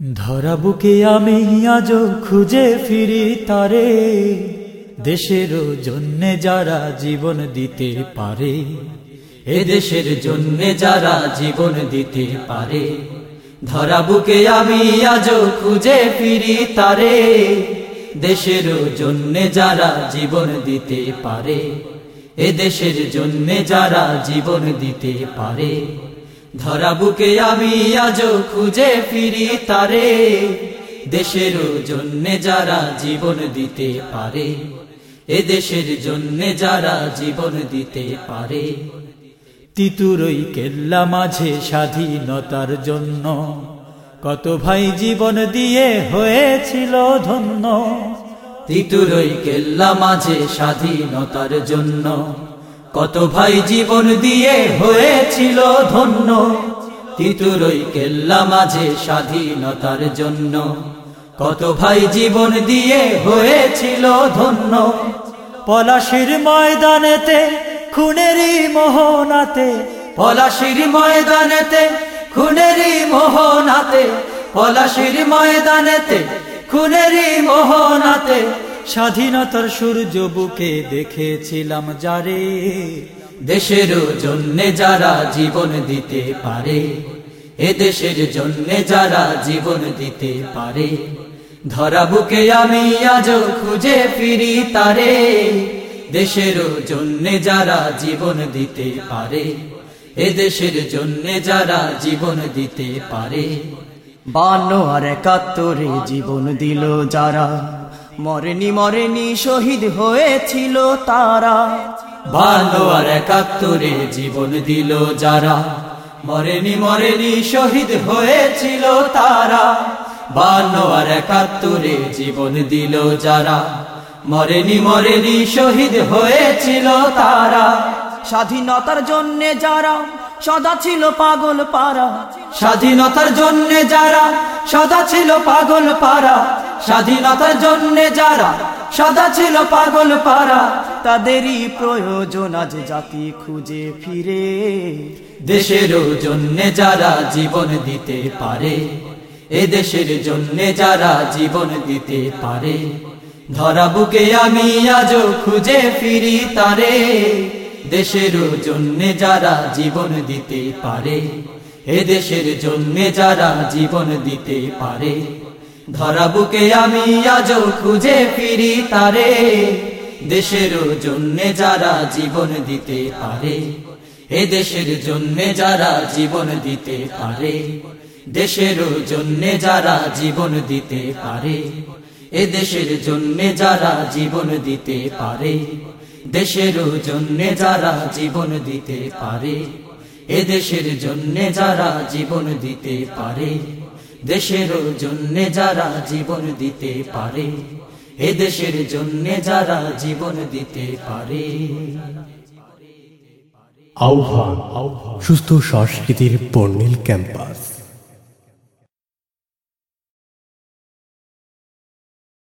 ধরা বুকে আমি আজ খুঁজে ফিরি তারে? দেশের জন্যে যারা জীবন দিতে পারে, এ দেশের জন্যে যারা জীবন দিতে পারে ধরা বুকে আমি আজ খুঁজে ফিরি তারে? দেশের জন্যে যারা জীবন দিতে পারে, এ দেশের জন্যে যারা জীবন দিতে পারে ধরা বুকে আমি আজ খুঁজে ফিরি তারে। দেশের জন্যে যারা জীবন দিতে পারে, এ দেশের জন্যে যারা জীবন দিতে পারে। তিতুরই কেল্লা মাঝে স্বাধীনতার জন্য, কত ভাই জীবন দিয়ে হয়েছিল ধন্য। তিতুরই কেল্লা মাঝে স্বাধীনতার জন্য কত ভাই জীবন দিয়ে হয়েছিল ধন্য। তিতুরই কেল্লা মাঝে স্বাধীনতার জন্য। কত ভাই জীবন দিয়ে হয়েছিল ধন্য। পলাশির ময়দানেতে, খুনেরই মোহনাতে, পলাশির ময়দানেতে, খুনেরই মোহনাতে, পলাশির ময়দানেতে, খুনেরই মোহনাতে স্বাধীনতার সূর্য বুকে দেখেছিলাম যারে। দেশের জন্যে যারা জীবন দিতে পারে, এ দেশের জন্যে যারা জীবন দিতে পারে, ধরা বুকে আমি আজ খুঁজে ফিরি তারে। দেশের জন্যে যারা জীবন দিতে পারে, এ দেশের জন্যে যারা জীবন দিতে পারে। বান্ন আর একাত্তরে জীবন দিল যারা মরেনি মরেনি, শহীদ হয়েছিল তারা। বান্ন আর একাত্তরে জীবন দিল যারা। মরেনি মরেনি, শহীদ হয়েছিল তারা। বান্ন আর একাত্তরে জীবন দিল যারা। মরেনি মরেনি, শহীদ হয়েছিল তারা। স্বাধীনতার জন্যে যারা সদা ছিল পাগল পারা। স্বাধীনতার জন্যে যারা সদা ছিল পাগল পারা। স্বাধীনতার জন্য যারা সদা ছিল পাগল পারা তাদেরই প্রয়োজন আজ জাতি খুঁজে ফিরে। দেশের জন্যে যারা জীবন দিতে পারে, এ দেশের জন্যে যারা জীবন দিতে পারে, ধরা বুকে আমি আজ খুঁজে ফিরি তারে। দেশের জন্যে যারা জীবন দিতে পারে, এ দেশের জন্যে যারা জীবন দিতে পারে ধরা বুকে আমি আজ খুঁজে ফিরি তারে। দেশের জন্যে যারা জীবন দিতে পারে, এ দেশের জন্যে যারা জীবন দিতে পারে, দেশের জন্যে যারা জীবন দিতে পারে, এ দেশের জন্যে যারা জীবন দিতে পারে, দেশের জন্যে যারা জীবন দিতে পারে, এ দেশের জন্যে যারা জীবন দিতে পারে। দেশের জন্য যারা জীবন দিতে পারে, এ দেশের জন্য যারা জীবন দিতে পারে। আহ্বান, সুস্থ সংস্কৃতির বর্ণিল ক্যাম্পাস।